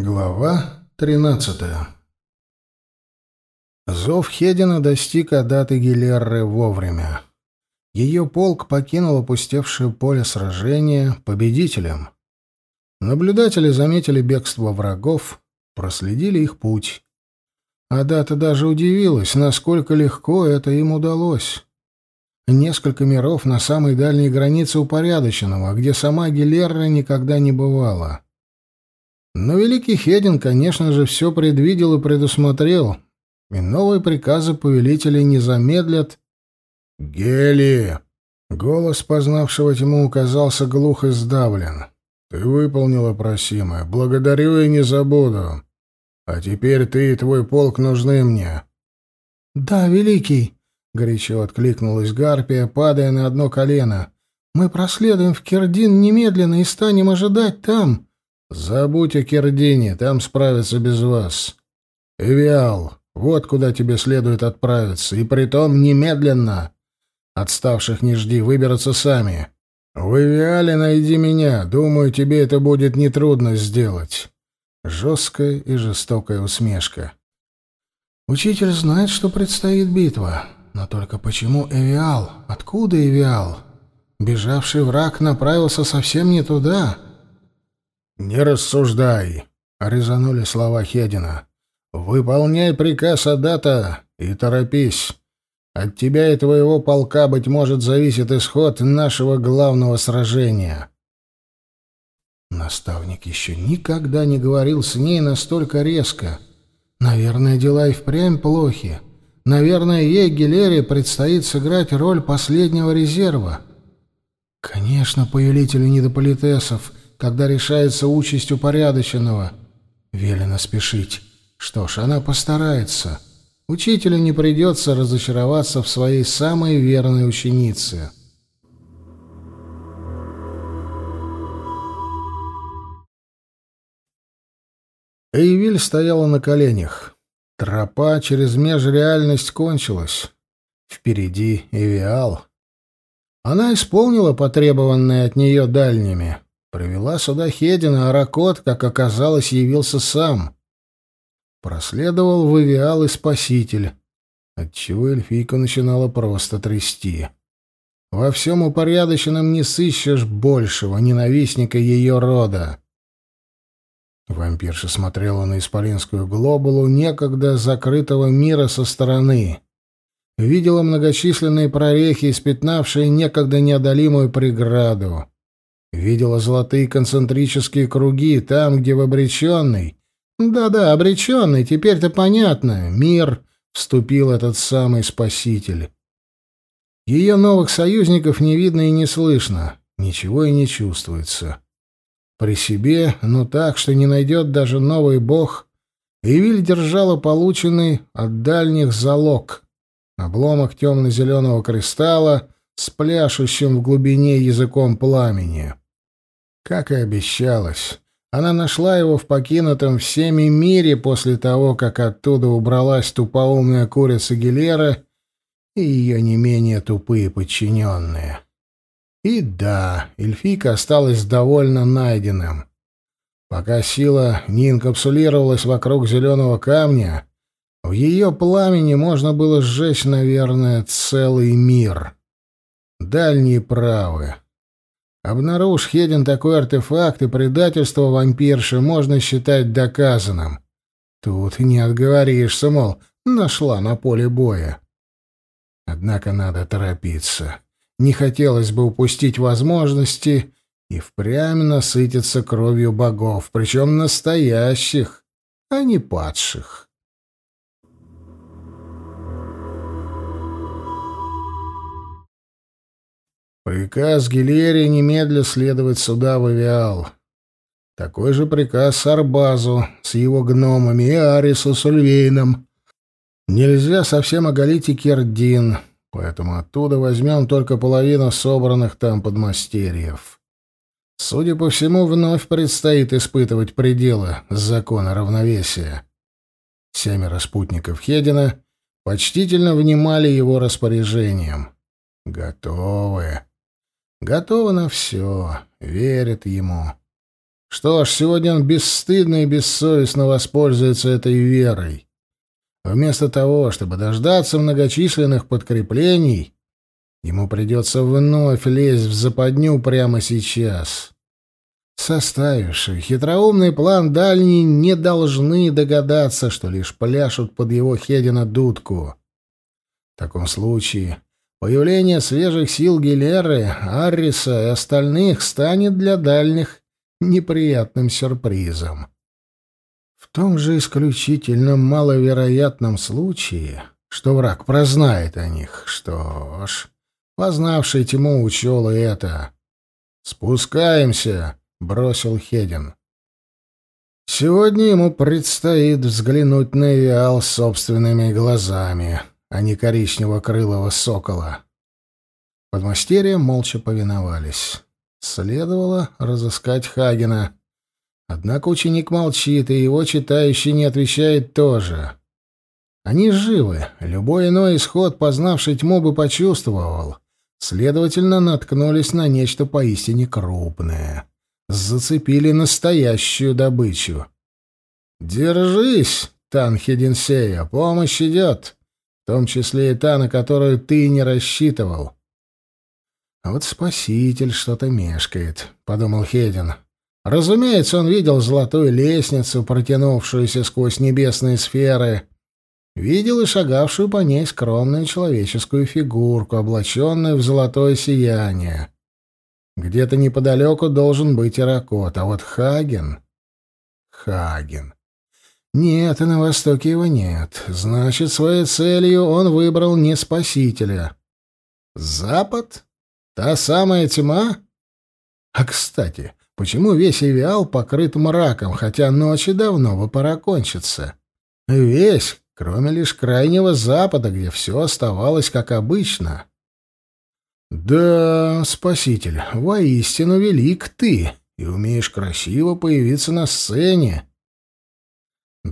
Глава тринадцатая Зов Хедина достиг Адаты Гилерры вовремя. Ее полк покинул опустевшее поле сражения победителем. Наблюдатели заметили бегство врагов, проследили их путь. Адата даже удивилась, насколько легко это им удалось. Несколько миров на самой дальней границе упорядоченного, где сама Гилерра никогда не бывала. Но великий Хедин, конечно же, все предвидел и предусмотрел, и новые приказы повелителей не замедлят. «Гели!» — голос познавшего тьму указался глух и сдавлен. «Ты выполнила просимое. Благодарю и не забуду. А теперь ты и твой полк нужны мне». «Да, великий!» — горячо откликнулась Гарпия, падая на одно колено. «Мы проследуем в Кирдин немедленно и станем ожидать там». «Забудь о Кердине, там справятся без вас. Эвиал, вот куда тебе следует отправиться, и притом немедленно. Отставших не жди, выберутся сами. В Эвиале найди меня, думаю, тебе это будет нетрудно сделать». Жесткая и жестокая усмешка. «Учитель знает, что предстоит битва, но только почему Эвиал? Откуда Эвиал? Бежавший враг направился совсем не туда». «Не рассуждай», — резанули слова Хедина. «Выполняй приказ Адата и торопись. От тебя и твоего полка, быть может, зависит исход нашего главного сражения». Наставник еще никогда не говорил с ней настолько резко. Наверное, дела и впрямь плохи. Наверное, ей, Гилере, предстоит сыграть роль последнего резерва. Конечно, повелителю недополитесов — когда решается участь упорядоченного. Велено спешить. Что ж, она постарается. Учителю не придется разочароваться в своей самой верной ученице. Эйвиль стояла на коленях. Тропа через межреальность кончилась. Впереди Эвиал. Она исполнила потребованное от нее дальними. Привела сюда Хедина, а Ракот, как оказалось, явился сам. Проследовал в и Спаситель, отчего эльфийка начинала просто трясти. Во всем упорядоченном не сыщешь большего ненавистника ее рода. Вампирша смотрела на исполинскую глобулу некогда закрытого мира со стороны. Видела многочисленные прорехи, испятнавшие некогда неодолимую преграду. Видела золотые концентрические круги там, где в обреченный... Да-да, обреченный, теперь-то понятно. Мир вступил этот самый спаситель. Ее новых союзников не видно и не слышно. Ничего и не чувствуется. При себе, но так, что не найдет даже новый бог, Эвиль держала полученный от дальних залог. Обломок темно-зеленого кристалла с пляшущим в глубине языком пламени. Как и обещалось, она нашла его в покинутом всеми мире после того, как оттуда убралась тупоумная курица Гилера и ее не менее тупые подчиненные. И да, эльфийка осталась довольно найденным. Пока сила не инкапсулировалась вокруг зеленого камня, в ее пламени можно было сжечь, наверное, целый мир. Дальние правы. Обнаружь Хедин такой артефакт, и предательство вампирши можно считать доказанным. Тут не отговоришься, мол, нашла на поле боя. Однако надо торопиться. Не хотелось бы упустить возможности и впрямь насытиться кровью богов, причем настоящих, а не падших. Приказ Гилерии немедля следовать сюда в Авиал. Такой же приказ Арбазу с его гномами и Арису с Ульвейном. Нельзя совсем оголить и Кердин, поэтому оттуда возьмем только половину собранных там подмастерьев. Судя по всему, вновь предстоит испытывать пределы закона равновесия. Семеро спутников Хедина почтительно внимали его распоряжениям. Готовы. Готова на все, верит ему. Что ж, сегодня он бесстыдно и бессовестно воспользуется этой верой. Вместо того, чтобы дождаться многочисленных подкреплений, ему придется вновь лезть в западню прямо сейчас. Составившие хитроумный план дальний не должны догадаться, что лишь пляшут под его Хедина дудку. В таком случае появление свежих сил Гилеры, Арриса и остальных станет для дальних неприятным сюрпризом. В том же исключительно маловероятном случае, что враг прознает о них, что ж, познавший тьму учел и это. «Спускаемся!» — бросил Хедин. Сегодня ему предстоит взглянуть на Виал собственными глазами, а не коричнево-крылого сокола. Подмастерья молча повиновались. Следовало разыскать Хагена. Однако ученик молчит, и его читающий не отвечает тоже. Они живы. Любой иной исход, познавший тьму, бы почувствовал. Следовательно, наткнулись на нечто поистине крупное зацепили настоящую добычу. «Держись, Танхединсея, помощь идет, в том числе и та, на которую ты не рассчитывал». «А вот спаситель что-то мешкает», — подумал Хедин. Разумеется, он видел золотую лестницу, протянувшуюся сквозь небесные сферы, видел и шагавшую по ней скромную человеческую фигурку, облаченную в золотое сияние. Где-то неподалеку должен быть Иракот, а вот Хаген... Хаген... Нет, и на востоке его нет. Значит, своей целью он выбрал не спасителя. Запад? Та самая тьма? А, кстати, почему весь Эвиал покрыт мраком, хотя ночи давно бы пора кончиться? Весь, кроме лишь крайнего запада, где все оставалось как обычно. «Да, спаситель, воистину велик ты, и умеешь красиво появиться на сцене».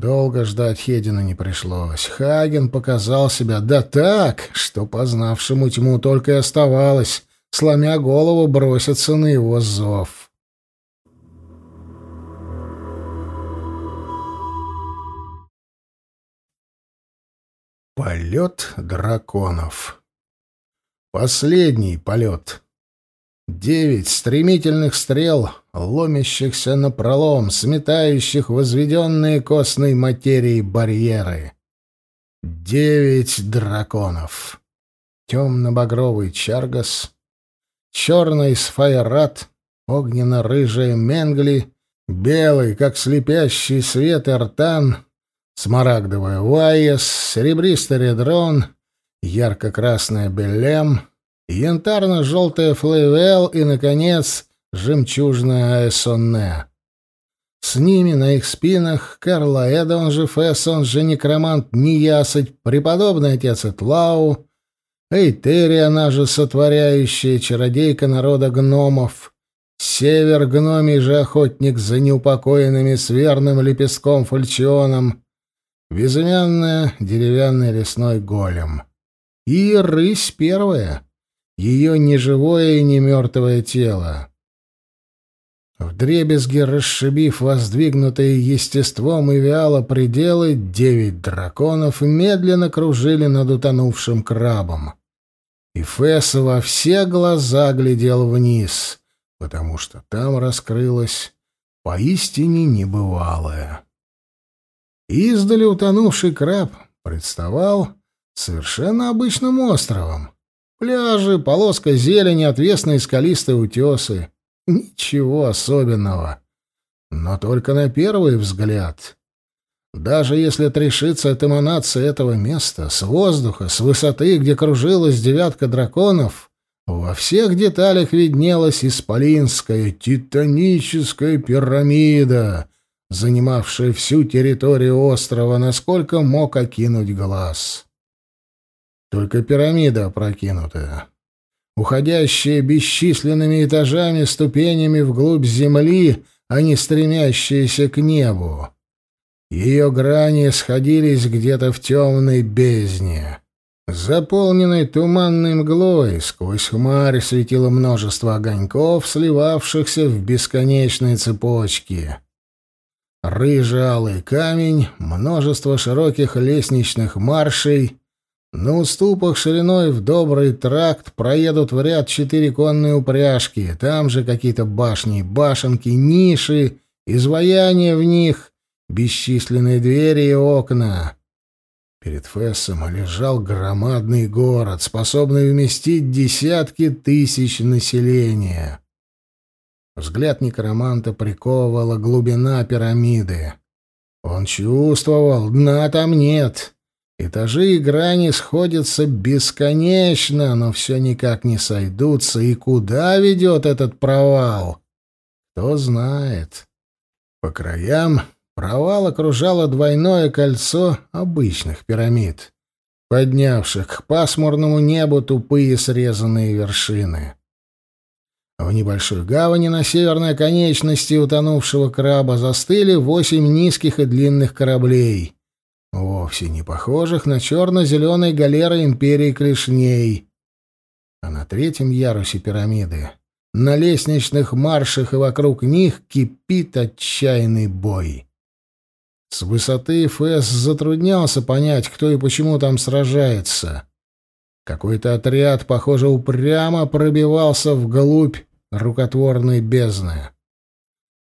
Долго ждать Хедина не пришлось. Хаген показал себя да так, что познавшему тьму только и оставалось, сломя голову, броситься на его зов. Полет драконов Последний полет. Девять стремительных стрел, ломящихся на пролом, сметающих возведенные костной материей барьеры. Девять драконов. Темно-багровый Чаргас, черный Сфайрат, огненно-рыжая Менгли, белый, как слепящий свет Эртан, смарагдовая Вайес, серебристый Редрон — ярко-красная Белем, янтарно-желтая Флейвел и, наконец, жемчужная Аэсонне. С ними на их спинах Карла Эда, он же Фесс, он же некромант Ниясыть, преподобный отец Этлау, Эйтери, она же сотворяющая чародейка народа гномов, Север гномий же охотник за неупокоенными с верным лепестком фальчионом, безымянная деревянный лесной голем. И рысь первая, ее неживое и не мертвое тело. Вдребезги расшибив воздвигнутые естеством и вяло пределы, девять драконов медленно кружили над утонувшим крабом. И Фесс во все глаза глядел вниз, потому что там раскрылось поистине небывалое. Издали утонувший краб представал совершенно обычным островом. Пляжи, полоска зелени, отвесные скалистые утесы. Ничего особенного. Но только на первый взгляд. Даже если отрешиться от эманации этого места, с воздуха, с высоты, где кружилась девятка драконов, во всех деталях виднелась исполинская титаническая пирамида, занимавшая всю территорию острова, насколько мог окинуть глаз. Только пирамида опрокинутая, уходящая бесчисленными этажами, ступенями вглубь земли, а не стремящаяся к небу. Ее грани сходились где-то в темной бездне. заполненной туманной мглой, сквозь хмарь светило множество огоньков, сливавшихся в бесконечные цепочки. Рыжий-алый камень, множество широких лестничных маршей. На уступах шириной в добрый тракт проедут в ряд четыре конные упряжки, там же какие-то башни, башенки, ниши, изваяния в них, бесчисленные двери и окна. Перед Фессом лежал громадный город, способный вместить десятки тысяч населения. Взгляд некроманта приковывала глубина пирамиды. Он чувствовал, дна там нет. Этажи и грани сходятся бесконечно, но все никак не сойдутся. И куда ведет этот провал? Кто знает. По краям провал окружало двойное кольцо обычных пирамид, поднявших к пасмурному небу тупые срезанные вершины. В небольшой гавани на северной конечности утонувшего краба застыли восемь низких и длинных кораблей, вовсе не похожих на черно-зеленые галеры империи клешней. А на третьем ярусе пирамиды, на лестничных маршах и вокруг них кипит отчаянный бой. С высоты ФС затруднялся понять, кто и почему там сражается. Какой-то отряд, похоже, упрямо пробивался вглубь рукотворной бездны.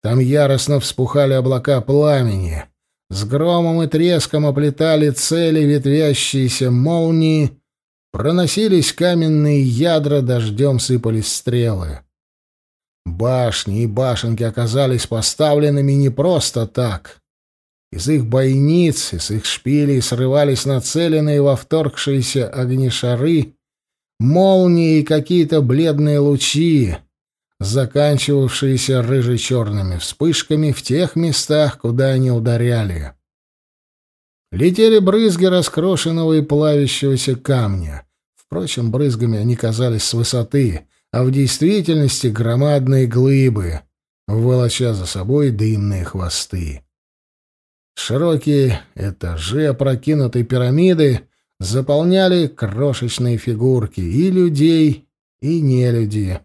Там яростно вспухали облака пламени, с громом и треском оплетали цели ветвящиеся молнии, проносились каменные ядра, дождем сыпались стрелы. Башни и башенки оказались поставленными не просто так. Из их бойниц, из их шпилей срывались нацеленные во вторгшиеся огнешары, молнии и какие-то бледные лучи, заканчивавшиеся рыже-черными вспышками в тех местах, куда они ударяли. Летели брызги раскрошенного и плавящегося камня. Впрочем, брызгами они казались с высоты, а в действительности громадные глыбы, волоча за собой дымные хвосты. Широкие этажи опрокинутой пирамиды заполняли крошечные фигурки и людей, и нелюди.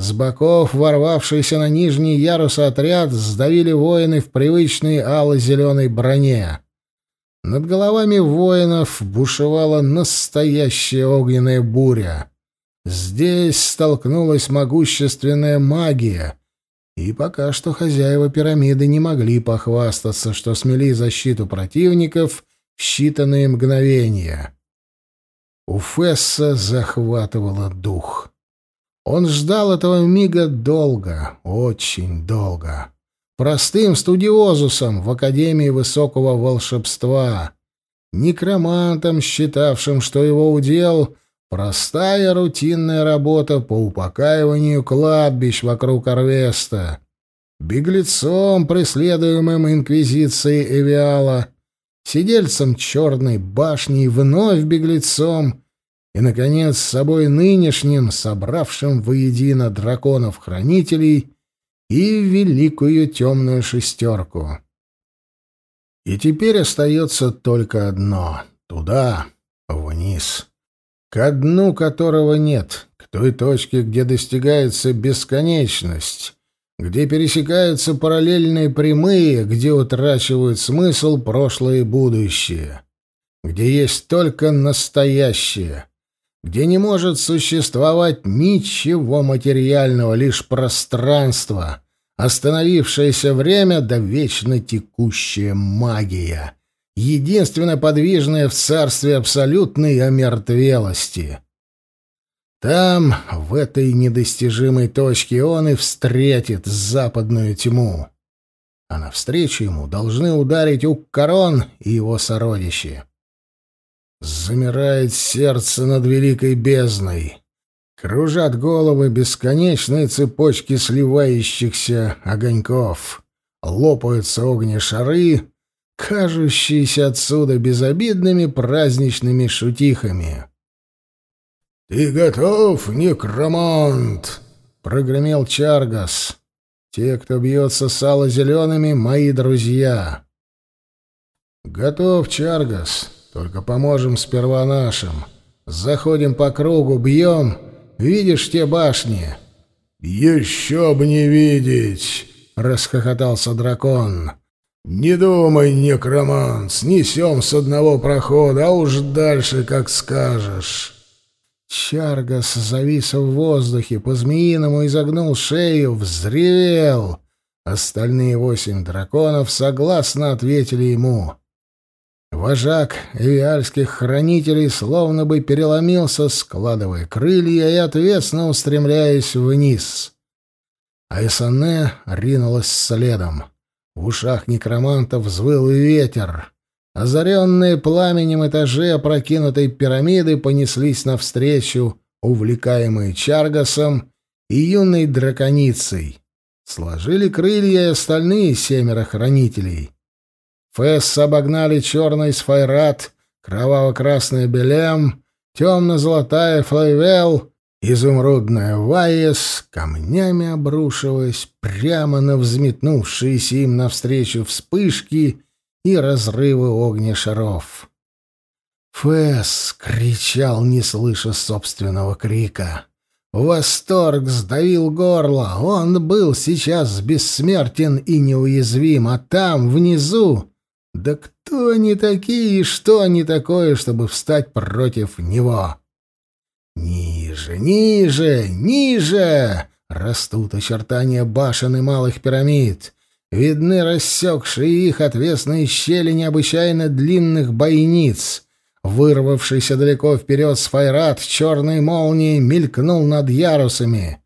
С боков ворвавшийся на нижний ярус отряд сдавили воины в привычной ало-зеленой броне. Над головами воинов бушевала настоящая огненная буря. Здесь столкнулась могущественная магия, и пока что хозяева пирамиды не могли похвастаться, что смели защиту противников в считанные мгновения. У Фесса захватывало дух. Он ждал этого мига долго, очень долго. Простым студиозусом в Академии Высокого Волшебства, некромантом, считавшим, что его удел — простая рутинная работа по упокаиванию кладбищ вокруг Арвеста, беглецом, преследуемым Инквизицией Эвиала, сидельцем Черной башни и вновь беглецом — и, наконец, с собой нынешним, собравшим воедино драконов-хранителей и великую темную шестерку. И теперь остается только одно — туда, вниз, ко дну которого нет, к той точке, где достигается бесконечность, где пересекаются параллельные прямые, где утрачивают смысл прошлое и будущее, где есть только настоящее — где не может существовать ничего материального, лишь пространство, остановившееся время да вечно текущая магия, единственно подвижная в царстве абсолютной омертвелости. Там, в этой недостижимой точке, он и встретит западную тьму. А навстречу ему должны ударить Уккарон и его сородичи. Замирает сердце над великой бездной. Кружат головы бесконечные цепочки сливающихся огоньков. Лопаются огнешары, кажущиеся отсюда безобидными праздничными шутихами. «Ты готов, некромант?» — прогремел Чаргас. «Те, кто бьется сало зелеными, мои друзья». «Готов, Чаргас», Только поможем сперва нашим. Заходим по кругу, бьем. Видишь те башни?» «Еще бы не видеть!» — расхохотался дракон. «Не думай, некромант, снесем с одного прохода, а уж дальше как скажешь». Чаргас завис в воздухе, по-змеиному изогнул шею, взревел. Остальные восемь драконов согласно ответили ему. Вожак эвиальских хранителей словно бы переломился, складывая крылья и ответственно устремляясь вниз. А Исанне ринулась следом. В ушах некроманта взвыл ветер. Озаренные пламенем этажи опрокинутой пирамиды понеслись навстречу, увлекаемые Чаргасом и юной драконицей. Сложили крылья и остальные семеро хранителей. Фесс обогнали черный сфайрат, кроваво-красный белем, темно-золотая флейвел, изумрудная ваес, камнями обрушиваясь прямо на взметнувшиеся им навстречу вспышки и разрывы огнешаров. Фэс кричал, не слыша собственного крика. Восторг сдавил горло. Он был сейчас бессмертен и неуязвим, а там, внизу... Да кто они такие и что они такое, чтобы встать против него? Ниже, ниже, ниже растут очертания башен и малых пирамид. Видны рассекшие их отвесные щели необычайно длинных бойниц — Вырвавшийся далеко вперед сфайрат черной молнией мелькнул над ярусами.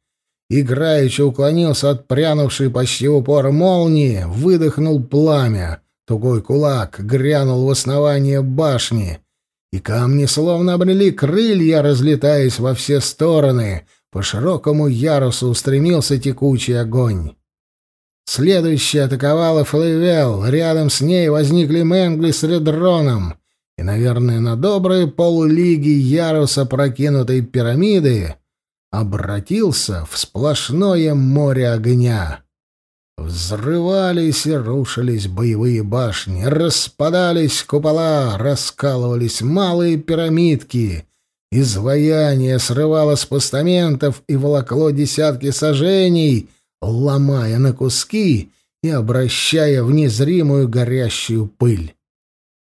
Играючи уклонился от прянувшей почти упор молнии, выдохнул пламя. Тугой кулак грянул в основание башни, и камни словно обрели крылья, разлетаясь во все стороны. По широкому ярусу устремился текучий огонь. Следующая атаковала Флейвел. Рядом с ней возникли Мэнгли с Редроном и, наверное, на добрые поллиги яруса прокинутой пирамиды обратился в сплошное море огня. Взрывались и рушились боевые башни, распадались купола, раскалывались малые пирамидки, изваяние срывало с постаментов и волокло десятки сажений, ломая на куски и обращая в незримую горящую пыль.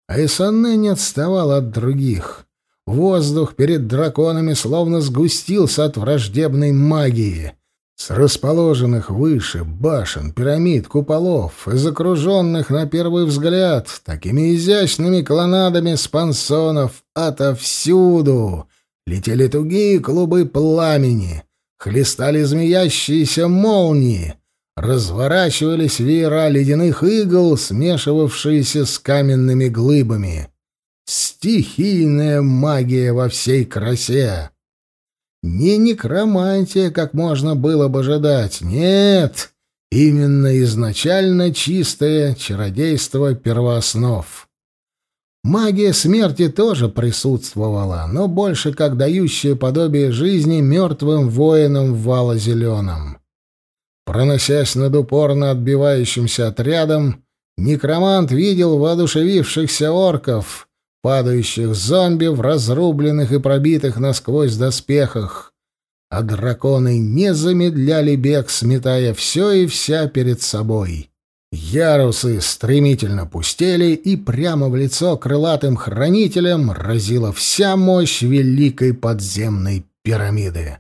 А Исанне не отставал от других. Воздух перед драконами словно сгустился от враждебной магии. С расположенных выше башен, пирамид, куполов, из окруженных на первый взгляд такими изящными клонадами спансонов отовсюду летели тугие клубы пламени, хлестали змеящиеся молнии, разворачивались веера ледяных игл, смешивавшиеся с каменными глыбами. Стихийная магия во всей красе. Не некромантия, как можно было бы ожидать, нет, именно изначально чистое чародейство первооснов. Магия смерти тоже присутствовала, но больше как дающая подобие жизни мертвым воинам в вало-зеленом. Проносясь над упорно отбивающимся отрядом, некромант видел воодушевившихся орков, падающих зомби в разрубленных и пробитых насквозь доспехах, а драконы не замедляли бег, сметая все и вся перед собой. Ярусы стремительно пустели, и прямо в лицо крылатым хранителям разила вся мощь великой подземной пирамиды.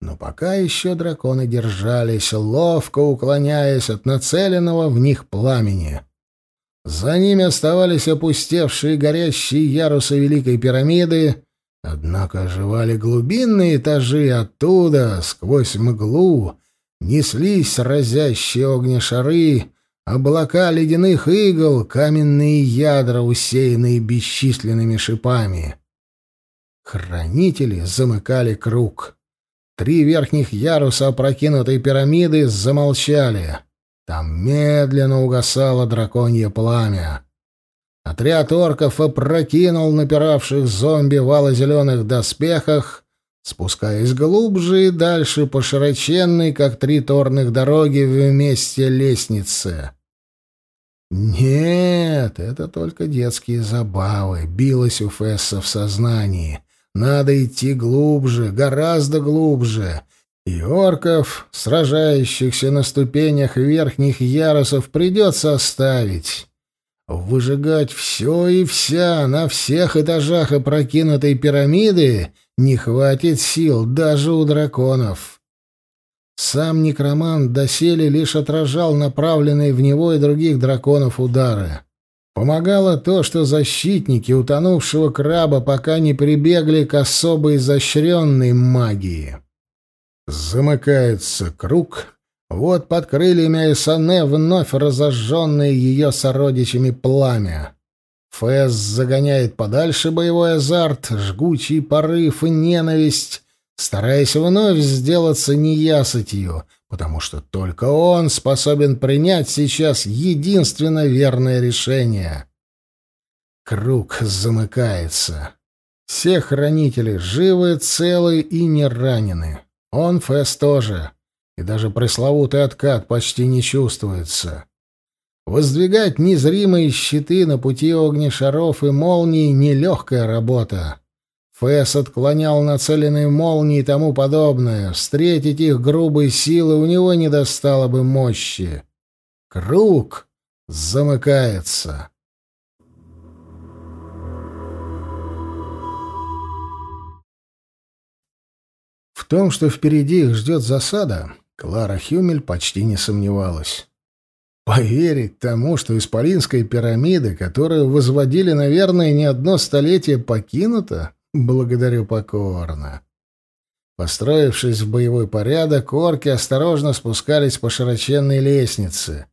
Но пока еще драконы держались, ловко уклоняясь от нацеленного в них пламени. За ними оставались опустевшие горящие ярусы Великой пирамиды, однако оживали глубинные этажи оттуда, сквозь мглу, неслись разящие огнешары, облака ледяных игл, каменные ядра, усеянные бесчисленными шипами. Хранители замыкали круг — Три верхних яруса опрокинутой пирамиды замолчали. Там медленно угасало драконье пламя. Отряд орков опрокинул напиравших зомби вала зеленых доспехах, спускаясь глубже и дальше по широченной, как три торных дороги, вместе лестнице. Нет, это только детские забавы, билось у Фесса в сознании. Надо идти глубже, гораздо глубже. И орков, сражающихся на ступенях верхних ярусов, придется оставить. Выжигать все и вся на всех этажах опрокинутой пирамиды не хватит сил даже у драконов. Сам некромант доселе лишь отражал направленные в него и других драконов удары. Помогало то, что защитники утонувшего краба пока не прибегли к особо изощренной магии. Замыкается круг. Вот под крыльями Айсане вновь разожженное ее сородичами пламя. Фэс загоняет подальше боевой азарт, жгучий порыв и ненависть, стараясь вновь сделаться неясытью, потому что только он способен принять сейчас единственно верное решение. Круг замыкается. Все хранители живы, целы и не ранены. Он, Фэс, тоже. И даже пресловутый откат почти не чувствуется. Воздвигать незримые щиты на пути огнешаров и молний — нелегкая работа. Фэс отклонял нацеленные молнии и тому подобное. Встретить их грубой силы у него не достало бы мощи. Круг замыкается. В том, что впереди их ждет засада, Клара Хюмель почти не сомневалась. Поверить тому, что Исполинская пирамида, которую возводили, наверное, не одно столетие, покинута, Благодарю покорно. Построившись в боевой порядок, орки осторожно спускались по широченной лестнице.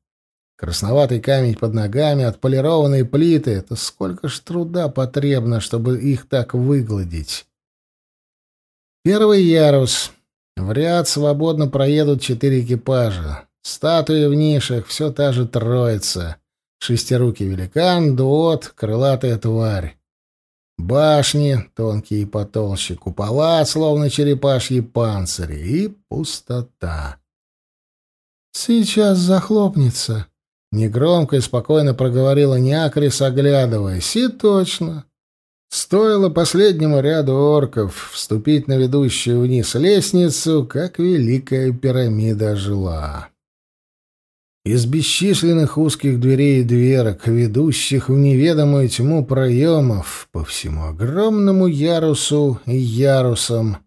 Красноватый камень под ногами, отполированные плиты — это сколько ж труда потребно, чтобы их так выгладить. Первый ярус. В ряд свободно проедут четыре экипажа. Статуи в нишах, все та же троица. Шестирукий великан, дуот, крылатая тварь. Башни, тонкие и потолще, купола, словно черепашьи панцири, и пустота. «Сейчас захлопнется», — негромко и спокойно проговорила Неакрис, оглядываясь. И точно. Стоило последнему ряду орков вступить на ведущую вниз лестницу, как Великая пирамида ожила. Из бесчисленных узких дверей и дверок, ведущих в неведомую тьму проемов, по всему огромному ярусу и ярусам,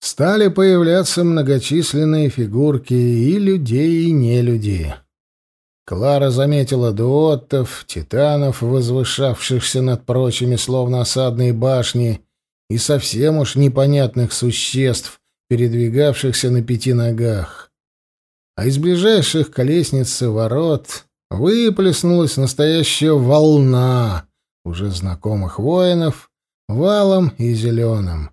стали появляться многочисленные фигурки и людей, и нелюдей. Клара заметила дуоттов, титанов, возвышавшихся над прочими, словно осадные башни, и совсем уж непонятных существ, передвигавшихся на пяти ногах а из ближайших к лестнице ворот выплеснулась настоящая волна уже знакомых воинов валом и зеленым.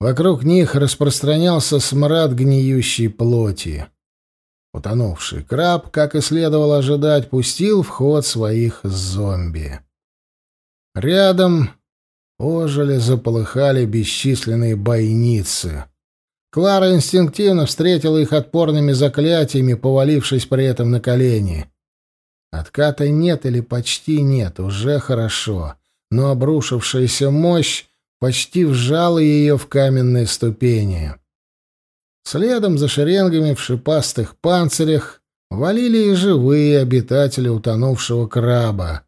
Вокруг них распространялся смрад гниющей плоти. Утонувший краб, как и следовало ожидать, пустил в ход своих зомби. Рядом ожили, заполыхали бесчисленные бойницы — Клара инстинктивно встретила их отпорными заклятиями, повалившись при этом на колени. Отката нет или почти нет, уже хорошо, но обрушившаяся мощь почти вжала ее в каменные ступени. Следом за шеренгами в шипастых панцирях валили и живые обитатели утонувшего краба.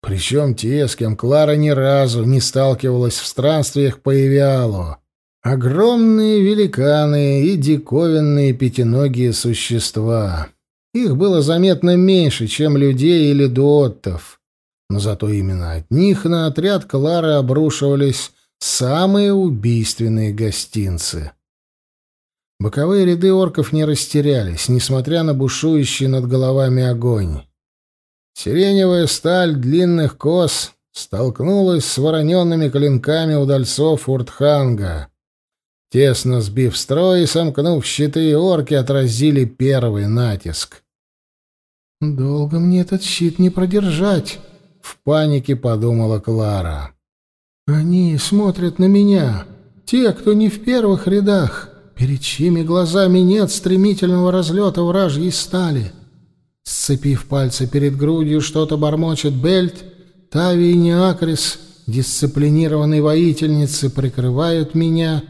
Причем те, с кем Клара ни разу не сталкивалась в странствиях по Эвиалу. Огромные великаны и диковинные пятиногие существа. Их было заметно меньше, чем людей или дуоттов. Но зато именно от них на отряд Клары обрушивались самые убийственные гостинцы. Боковые ряды орков не растерялись, несмотря на бушующий над головами огонь. Сиреневая сталь длинных кос столкнулась с вороненными клинками удальцов Уртханга. Тесно сбив строй и сомкнув щиты, орки отразили первый натиск. «Долго мне этот щит не продержать», — в панике подумала Клара. «Они смотрят на меня, те, кто не в первых рядах, перед чьими глазами нет стремительного разлета вражьей стали. Сцепив пальцы перед грудью, что-то бормочет Бельт, Тави и Неакрис, дисциплинированные воительницы, прикрывают меня.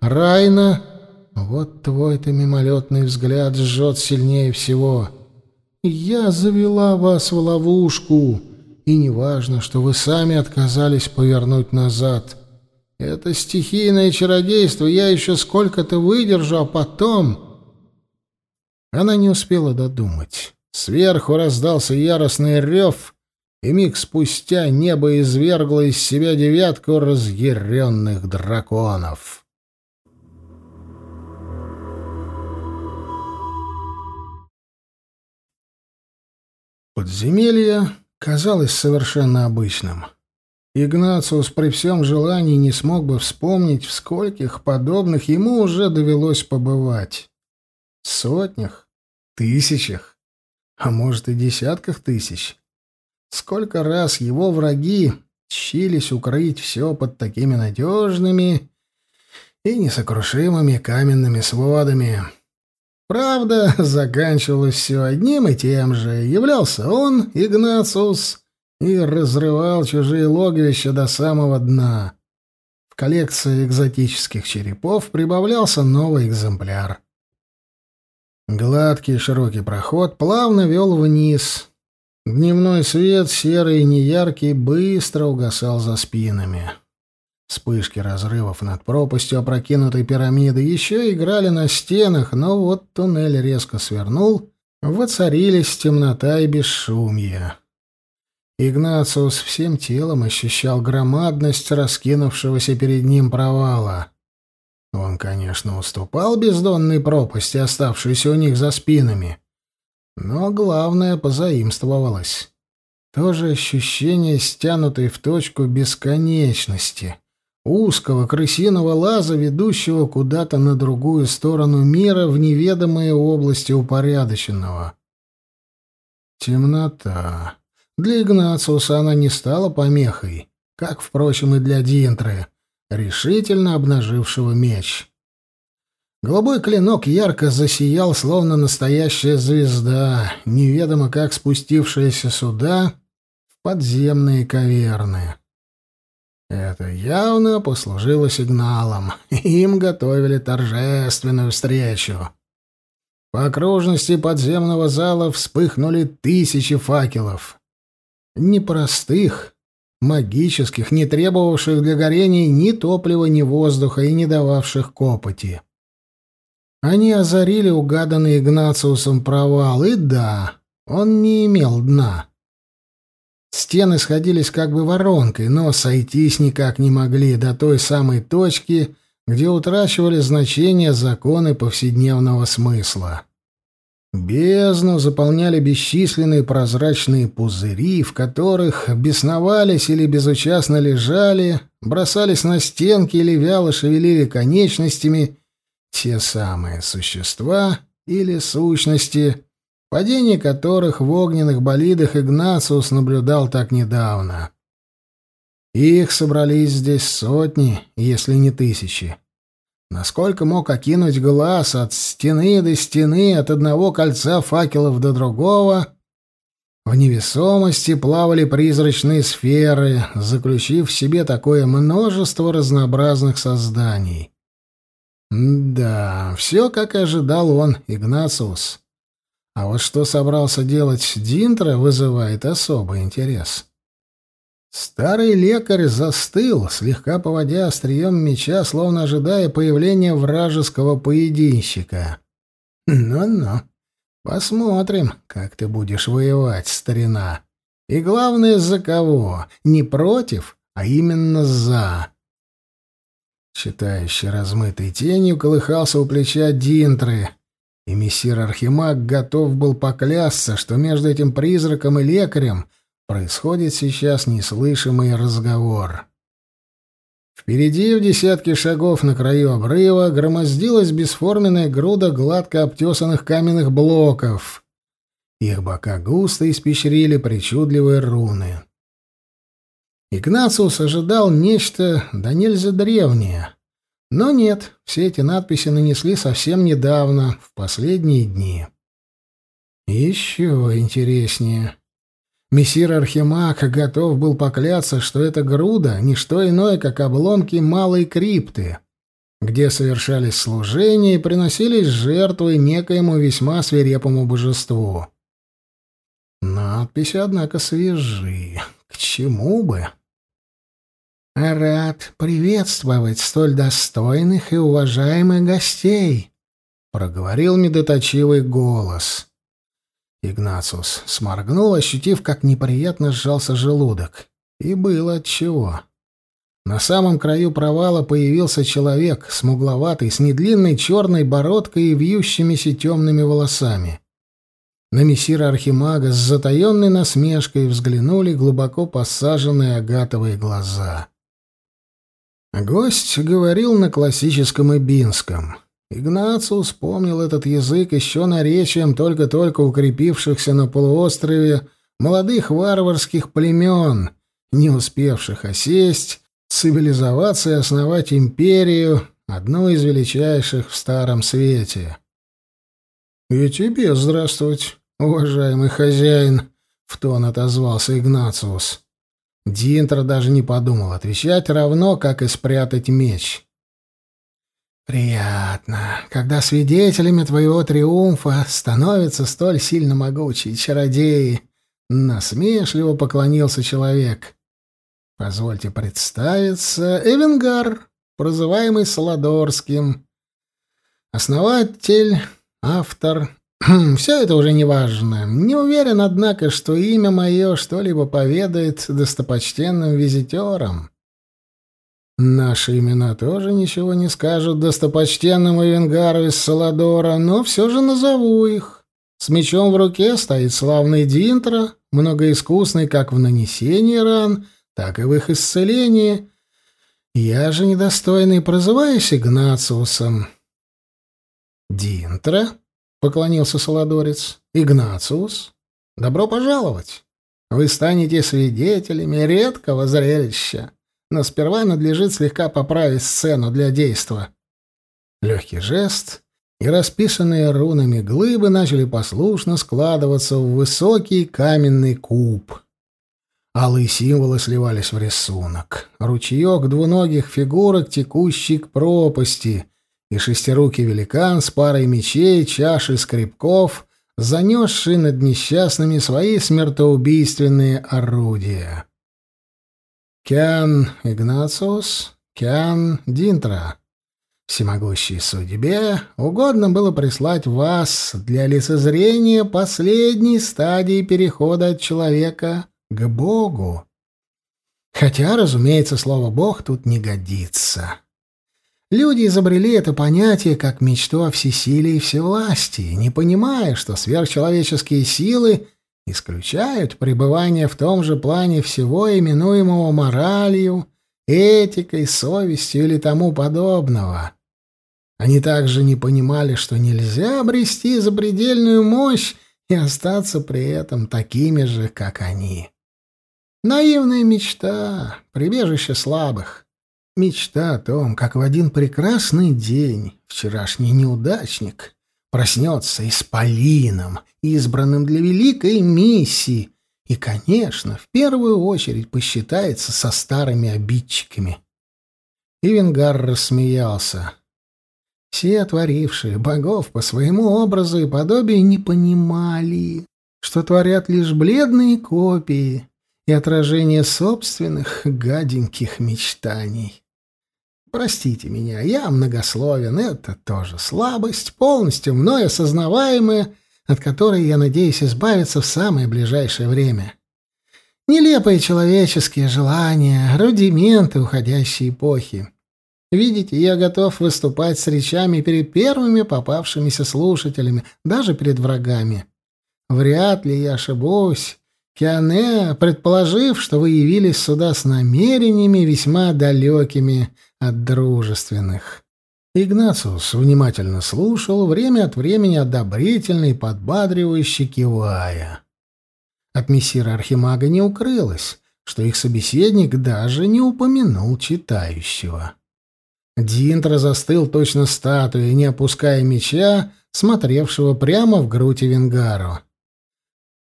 Райна, вот твой-то мимолетный взгляд жжет сильнее всего. Я завела вас в ловушку, и неважно, что вы сами отказались повернуть назад. Это стихийное чародейство, я еще сколько-то выдержу, а потом... Она не успела додумать. Сверху раздался яростный рев, и миг спустя небо извергло из себя девятку разъяренных драконов. Подземелье казалось совершенно обычным. Игнациус при всем желании не смог бы вспомнить, в скольких подобных ему уже довелось побывать. Сотнях, тысячах, а может и десятках тысяч. Сколько раз его враги чились укрыть все под такими надежными и несокрушимыми каменными сводами. Правда, заканчивалось все одним и тем же. Являлся он, Игнациус, и разрывал чужие логовища до самого дна. В коллекции экзотических черепов прибавлялся новый экземпляр. Гладкий широкий проход плавно вел вниз. Дневной свет, серый и неяркий, быстро угасал за спинами. Вспышки разрывов над пропастью опрокинутой пирамиды еще играли на стенах, но вот туннель резко свернул, воцарились темнота и бесшумье. Игнациус всем телом ощущал громадность раскинувшегося перед ним провала. Он, конечно, уступал бездонной пропасти, оставшейся у них за спинами, но главное позаимствовалось. То же ощущение стянутой в точку бесконечности, узкого крысиного лаза, ведущего куда-то на другую сторону мира в неведомые области упорядоченного. Темнота. Для Игнациуса она не стала помехой, как, впрочем, и для Динтры, решительно обнажившего меч. Голубой клинок ярко засиял, словно настоящая звезда, неведомо как спустившаяся сюда в подземные каверны. Это явно послужило сигналом. Им готовили торжественную встречу. По окружности подземного зала вспыхнули тысячи факелов непростых, магических, не требовавших для горения ни топлива, ни воздуха и не дававших копоти. Они озарили угаданный Игнациусом провал, и да, он не имел дна. Стены сходились как бы воронкой, но сойтись никак не могли до той самой точки, где утрачивали значение законы повседневного смысла. Бездну заполняли бесчисленные прозрачные пузыри, в которых бесновались или безучастно лежали, бросались на стенки или вяло шевелили конечностями те самые существа или сущности, падение которых в огненных болидах Игнациус наблюдал так недавно. Их собрались здесь сотни, если не тысячи. Насколько мог окинуть глаз от стены до стены, от одного кольца факелов до другого, в невесомости плавали призрачные сферы, заключив в себе такое множество разнообразных созданий. Да, все, как и ожидал он, Игнациус. А вот что собрался делать Динтра, вызывает особый интерес. Старый лекарь застыл, слегка поводя острием меча, словно ожидая появления вражеского поединщика. «Ну-ну, посмотрим, как ты будешь воевать, старина. И главное, за кого? Не против, а именно за». Читающий размытой тенью колыхался у плеча Динтры, и мессир Архимаг готов был поклясться, что между этим призраком и лекарем — Происходит сейчас неслышимый разговор. Впереди, в десятке шагов на краю обрыва, громоздилась бесформенная груда гладко обтесанных каменных блоков. Их бока густо испещрили причудливые руны. Игнациус ожидал нечто да нельзя древнее. Но нет, все эти надписи нанесли совсем недавно, в последние дни. Еще интереснее. Мессир Архимаг готов был покляться, что эта груда — не что иное, как обломки малой крипты, где совершались служения и приносились жертвы некоему весьма свирепому божеству. Надписи, однако, свежи. К чему бы? «Рад приветствовать столь достойных и уважаемых гостей», — проговорил медоточивый голос. Игнациус сморгнул, ощутив, как неприятно сжался желудок. И было отчего. На самом краю провала появился человек, смугловатый, с недлинной черной бородкой и вьющимися темными волосами. На мессира Архимага с затаенной насмешкой взглянули глубоко посаженные агатовые глаза. Гость говорил на классическом ибинском. Игнациус вспомнил этот язык еще наречием только-только укрепившихся на полуострове молодых варварских племен, не успевших осесть, цивилизоваться и основать империю, одну из величайших в Старом Свете. «И тебе здравствовать, уважаемый хозяин», — в тон отозвался Игнациус. Динтро даже не подумал отвечать, равно как и спрятать меч. «Приятно, когда свидетелями твоего триумфа становятся столь сильно могучие чародеи», — насмешливо поклонился человек. «Позвольте представиться, Эвенгар, прозываемый Солодорским, основатель, автор Все это уже не важно. Не уверен, однако, что имя мое что-либо поведает достопочтенным визитерам. Наши имена тоже ничего не скажут достопочтенному Венгару из Саладора, но все же назову их. С мечом в руке стоит славный Динтро, многоискусный как в нанесении ран, так и в их исцелении. Я же недостойный прозываюсь Игнациусом. Динтро — поклонился Солодорец. «Игнациус, добро пожаловать. Вы станете свидетелями редкого зрелища, но сперва надлежит слегка поправить сцену для действа». Легкий жест, и расписанные рунами глыбы начали послушно складываться в высокий каменный куб. Алые символы сливались в рисунок. Ручеек двуногих фигурок, текущий к пропасти, и шестирукий великан с парой мечей, чашей скребков, занесший над несчастными свои смертоубийственные орудия. Кян Игнациус, Кян Динтра. Всемогущей судьбе угодно было прислать вас для лицезрения последней стадии перехода от человека к Богу. Хотя, разумеется, слово «бог» тут не годится. Люди изобрели это понятие как мечту о всесилии и всевластии, не понимая, что сверхчеловеческие силы исключают пребывание в том же плане всего именуемого моралью, этикой, совестью или тому подобного. Они также не понимали, что нельзя обрести запредельную мощь и остаться при этом такими же, как они. Наивная мечта, прибежище слабых — Мечта о том, как в один прекрасный день вчерашний неудачник проснется исполином, избранным для великой миссии, и, конечно, в первую очередь посчитается со старыми обидчиками. Ивенгар рассмеялся. Все творившие богов по своему образу и подобию не понимали, что творят лишь бледные копии, и отражение собственных гаденьких мечтаний. Простите меня, я многословен, это тоже слабость, полностью мной осознаваемая, от которой я надеюсь избавиться в самое ближайшее время. Нелепые человеческие желания, рудименты уходящей эпохи. Видите, я готов выступать с речами перед первыми попавшимися слушателями, даже перед врагами. Вряд ли я ошибусь, Киане, предположив, что вы явились сюда с намерениями весьма далекими от дружественных. Игнациус внимательно слушал, время от времени одобрительно и подбадривающе кивая. От мессира Архимага не укрылось, что их собеседник даже не упомянул читающего. Динтро застыл точно статуей, не опуская меча, смотревшего прямо в грудь Венгару.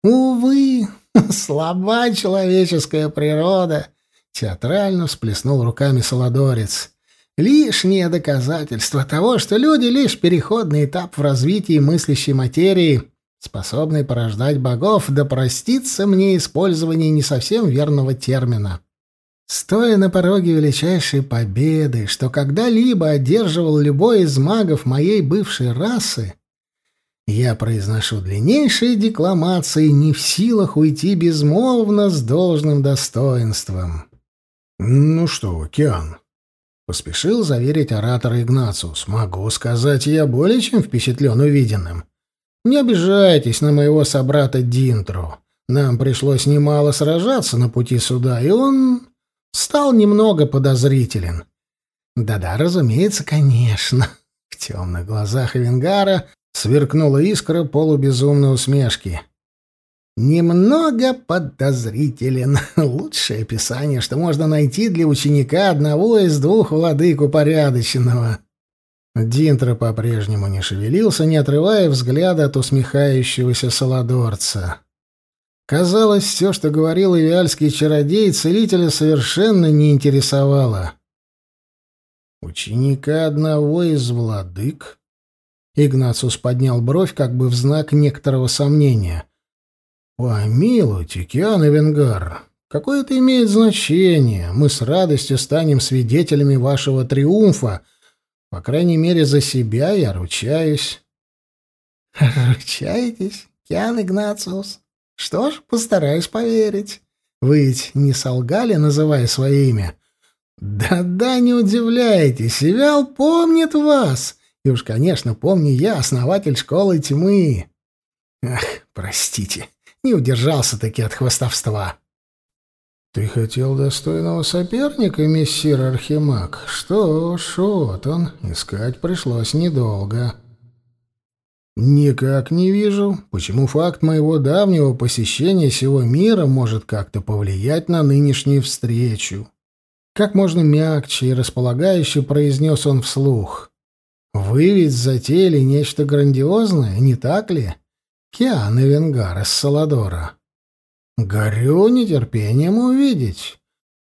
Увы, слаба человеческая природа, театрально всплеснул руками Солодорец. Лишнее доказательство того, что люди лишь переходный этап в развитии мыслящей материи, способный порождать богов, да простится мне использование не совсем верного термина. Стоя на пороге величайшей победы, что когда-либо одерживал любой из магов моей бывшей расы, я произношу длиннейшие декламации, не в силах уйти безмолвно с должным достоинством. «Ну что вы, Киан?» — поспешил заверить оратора Игнациус. «Могу сказать, я более чем впечатлен увиденным. Не обижайтесь на моего собрата Динтру. Нам пришлось немало сражаться на пути сюда, и он стал немного подозрителен. Да-да, разумеется, конечно. В темных глазах Венгара сверкнула искра полубезумной усмешки. Немного подозрителен. Лучшее описание, что можно найти для ученика одного из двух владык упорядоченного. Динтро по-прежнему не шевелился, не отрывая взгляда от усмехающегося Саладорца. Казалось, все, что говорил ивиальский чародей, целителя совершенно не интересовало. «Ученика одного из владык?» Игнациус поднял бровь, как бы в знак некоторого сомнения. «Помилуйте, Киан Венгар, какое это имеет значение? Мы с радостью станем свидетелями вашего триумфа. По крайней мере, за себя я ручаюсь». «Ручаетесь, Киан Игнациус?» Что ж, постараюсь поверить. Вы ведь не солгали, называя свое имя? Да-да, не удивляйтесь, Севял помнит вас. И уж, конечно, помню я, основатель школы тьмы. Ах, простите, не удержался-таки от хвостовства. Ты хотел достойного соперника, мессир Архимаг? Что ж, вот он, искать пришлось недолго. Никак не вижу, почему факт моего давнего посещения сего мира может как-то повлиять на нынешнюю встречу. Как можно мягче и располагающе произнес он вслух. Вы ведь затеяли нечто грандиозное, не так ли? Киана Венгар из Саладора. Горю нетерпением увидеть.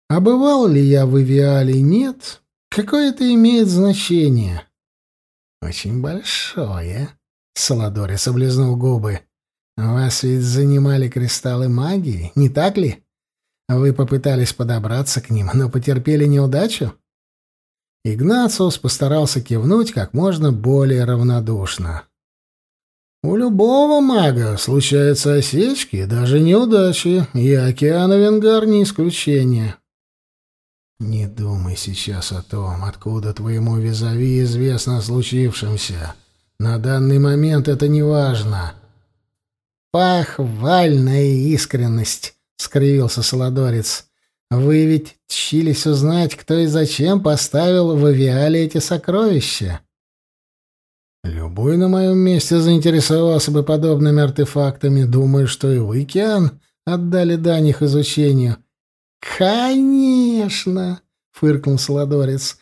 А бывал ли я в Ивиале? Нет. Какое это имеет значение? Очень большое. Саладори облизнул губы. «Вас ведь занимали кристаллы магии, не так ли? Вы попытались подобраться к ним, но потерпели неудачу?» Игнациус постарался кивнуть как можно более равнодушно. «У любого мага случаются осечки, даже неудачи, и океан Венгар не исключение». «Не думай сейчас о том, откуда твоему визави известно о случившемся», на данный момент это не важно. Похвальная искренность, скривился Солодорец. Вы ведь тщились узнать, кто и зачем поставил в авиале эти сокровища. Любой на моем месте заинтересовался бы подобными артефактами. Думаю, что и вы, Киан, отдали дань их изучению. «Конечно!» — фыркнул Солодорец.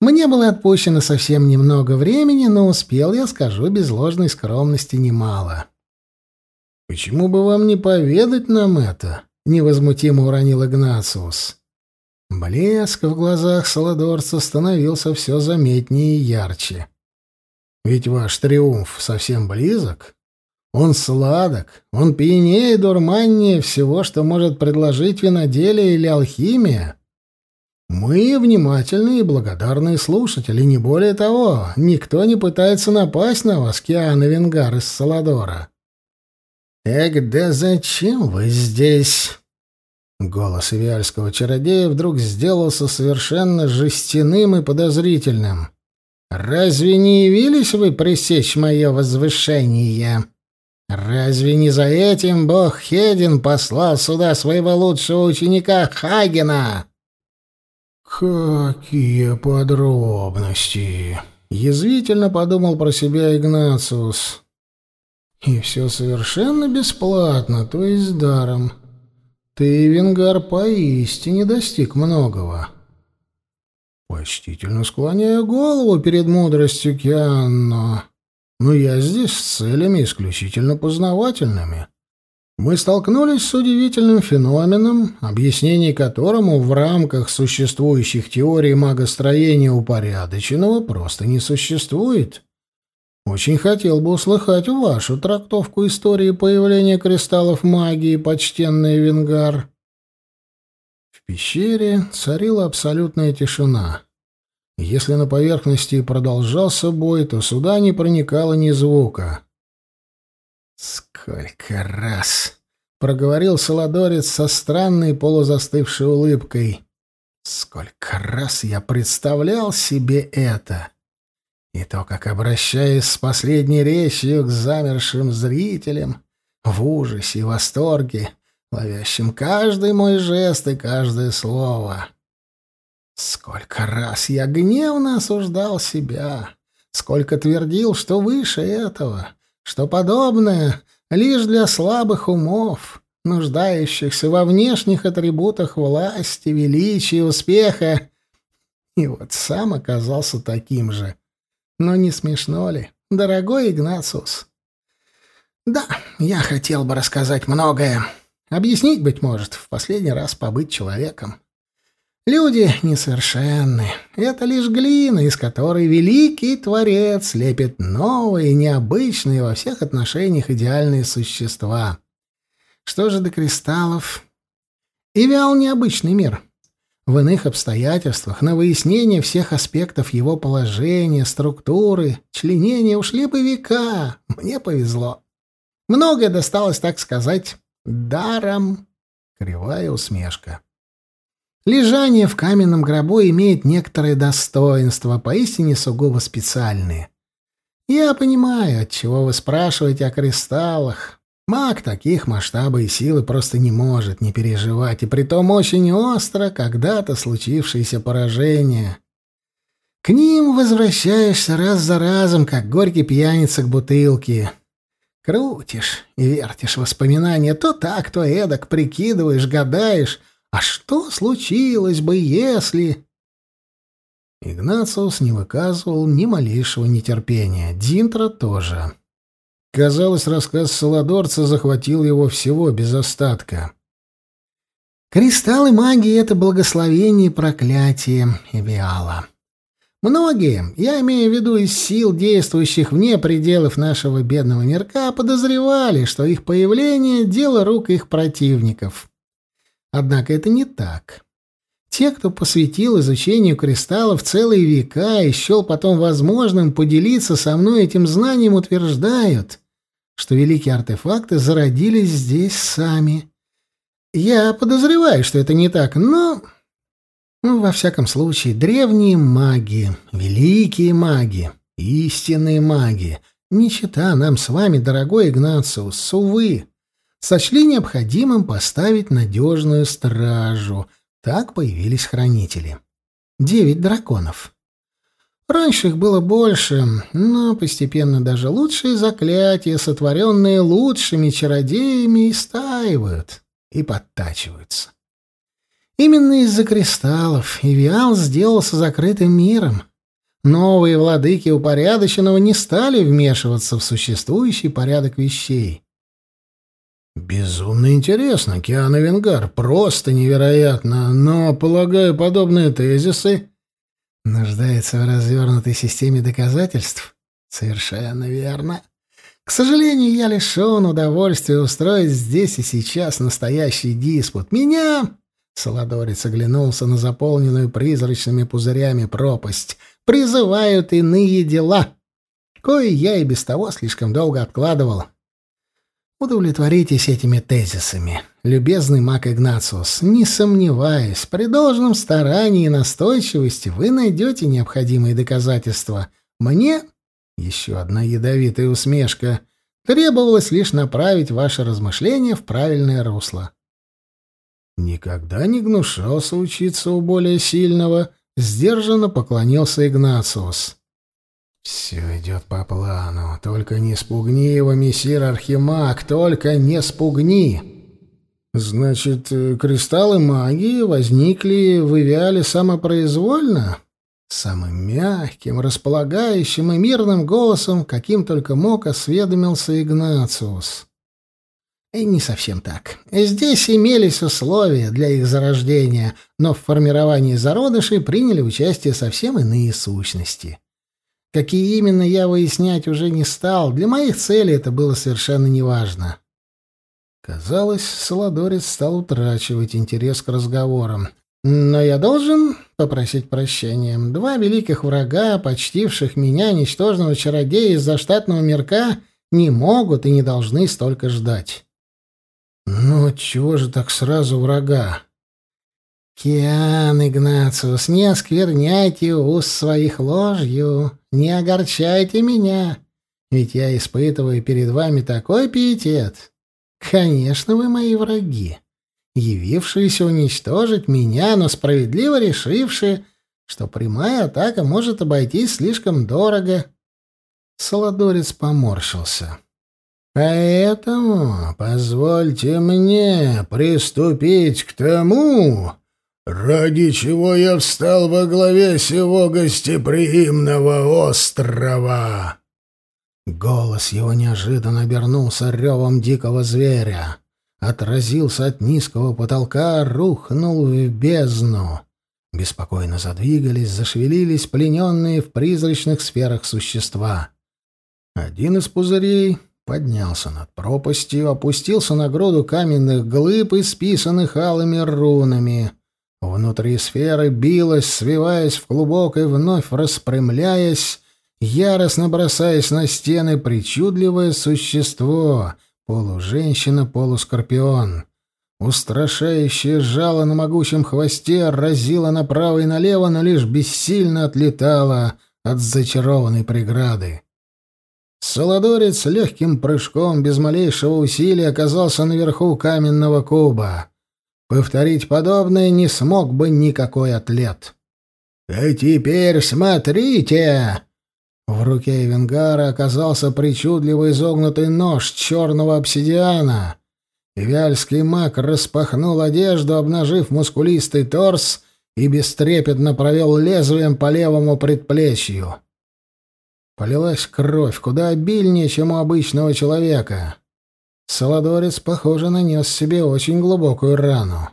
Мне было отпущено совсем немного времени, но успел я, скажу, без ложной скромности немало. «Почему бы вам не поведать нам это?» — невозмутимо уронил Игнациус. Блеск в глазах Солодорца становился все заметнее и ярче. «Ведь ваш триумф совсем близок. Он сладок, он пьянее и дурманнее всего, что может предложить виноделие или алхимия. Мы внимательные и благодарные слушатели, не более того. Никто не пытается напасть на вас, Киана Венгар из Саладора. «Эх, да зачем вы здесь?» Голос ивиальского чародея вдруг сделался совершенно жестяным и подозрительным. «Разве не явились вы пресечь мое возвышение? Разве не за этим бог Хедин послал сюда своего лучшего ученика Хагена?» «Какие подробности!» — язвительно подумал про себя Игнациус. «И все совершенно бесплатно, то есть даром. Ты, Венгар, поистине достиг многого». «Почтительно склоняю голову перед мудростью Кианно, но я здесь с целями исключительно познавательными. мы столкнулись с удивительным феноменом, объяснений которому в рамках существующих теорий магостроения упорядоченного просто не существует. Очень хотел бы услыхать вашу трактовку истории появления кристаллов магии, почтенный Венгар. Пещере царила абсолютная тишина. Если на поверхности продолжался бой, то сюда не проникало ни звука. «Сколько раз!» — проговорил Солодорец со странной полузастывшей улыбкой. «Сколько раз я представлял себе это!» И то, как обращаясь с последней речью к замершим зрителям, в ужасе и восторге, ловящим каждый мой жест и каждое слово. Сколько раз я гневно осуждал себя, сколько твердил, что выше этого, что подобное лишь для слабых умов, нуждающихся во внешних атрибутах власти, величия, успеха. И вот сам оказался таким же. Но не смешно ли, дорогой Игнациус? Да, я хотел бы рассказать многое. Объяснить, быть может, в последний раз побыть человеком. Люди несовершенны. Это лишь глина, из которой великий Творец лепит новые, необычные во всех отношениях идеальные существа. Что же до кристаллов? Ивиал — необычный мир. В иных обстоятельствах на выяснение всех аспектов его положения, структуры, членения ушли бы века. Мне повезло. Многое досталось, так сказать, даром. Кривая усмешка. Лежание в каменном гробу имеет некоторые достоинства, поистине сугубо специальные. Я понимаю, от чего вы спрашиваете о кристаллах. Маг таких масштаба и силы просто не может не переживать, и притом очень остро когда-то случившееся поражение. К ним возвращаешься раз за разом, как горький пьяница к бутылке. Крутишь и вертишь воспоминания то так, то эдак, прикидываешь, гадаешь, а что случилось бы, если... Игнациус не выказывал ни малейшего нетерпения. Динтра тоже. Казалось, рассказ Саладорца захватил его всего без остатка. Кристаллы магии — это благословение и проклятие Эвиала. Многие, я имею в виду из сил, действующих вне пределов нашего бедного мирка, подозревали, что их появление — дело рук их противников. Однако это не так. Те, кто посвятил изучению кристаллов целые века и счел потом возможным поделиться со мной этим знанием, утверждают, что великие артефакты зародились здесь сами. Я подозреваю, что это не так, но... Ну, во всяком случае, древние маги, великие маги, истинные маги, не чита нам с вами, дорогой Игнациус, увы, сочли необходимым поставить надежную стражу. Так появились хранители. Девять драконов. Раньше их было больше, но постепенно даже лучшие заклятия, сотворенные лучшими чародеями, истаивают и подтачиваются. Именно из-за кристаллов Ивиал сделался закрытым миром. Новые владыки упорядоченного не стали вмешиваться в существующий порядок вещей. Безумно интересно, Киана Венгар, просто невероятно, но, полагаю, подобные тезисы нуждаются в развернутой системе доказательств. Совершенно верно. К сожалению, я лишен удовольствия устроить здесь и сейчас настоящий диспут. Меня... Солодорец оглянулся на заполненную призрачными пузырями пропасть. «Призывают иные дела, кое я и без того слишком долго откладывал. Удовлетворитесь этими тезисами, любезный маг Игнациус. Не сомневаюсь, при должном старании и настойчивости вы найдете необходимые доказательства. Мне, еще одна ядовитая усмешка, требовалось лишь направить ваши размышления в правильное русло. Никогда не гнушался учиться у более сильного, сдержанно поклонился Игнациус. «Все идет по плану. Только не спугни его, мессир Архимаг, только не спугни!» «Значит, э, кристаллы магии возникли в Ивиале самопроизвольно?» Самым мягким, располагающим и мирным голосом, каким только мог, осведомился Игнациус. Не совсем так. Здесь имелись условия для их зарождения, но в формировании зародышей приняли участие совсем иные сущности. Какие именно я выяснять уже не стал, для моих целей это было совершенно неважно. Казалось, Солодорец стал утрачивать интерес к разговорам. Но я должен попросить прощения. Два великих врага, почтивших меня, ничтожного чародея из заштатного мирка, не могут и не должны столько ждать. Ну, чего же так сразу врага? Киан Игнациус, не оскверняйте уст своих ложью, не огорчайте меня, ведь я испытываю перед вами такой пиетет. Конечно, вы мои враги явившиеся уничтожить меня, но справедливо решившие, что прямая атака может обойтись слишком дорого. Солодорец поморщился. «Поэтому позвольте мне приступить к тому, ради чего я встал во главе сего гостеприимного острова». Голос его неожиданно обернулся ревом дикого зверя отразился от низкого потолка, рухнул в бездну. Беспокойно задвигались, зашевелились плененные в призрачных сферах существа. Один из пузырей поднялся над пропастью, опустился на груду каменных глыб, исписанных алыми рунами. Внутри сферы билось, свиваясь в клубок и вновь распрямляясь, яростно бросаясь на стены причудливое существо — Полуженщина, полускорпион. Устрашающее жало на могучем хвосте разило направо и налево, но лишь бессильно отлетало от зачарованной преграды. Солодорец легким прыжком, без малейшего усилия, оказался наверху каменного куба. Повторить подобное не смог бы никакой атлет. «А теперь смотрите!» В руке Эвенгара оказался причудливо изогнутый нож черного обсидиана. Вяльский маг распахнул одежду, обнажив мускулистый торс, и бестрепетно провел лезвием по левому предплечью. Полилась кровь куда обильнее, чем у обычного человека. Солодорец, похоже, нанес себе очень глубокую рану.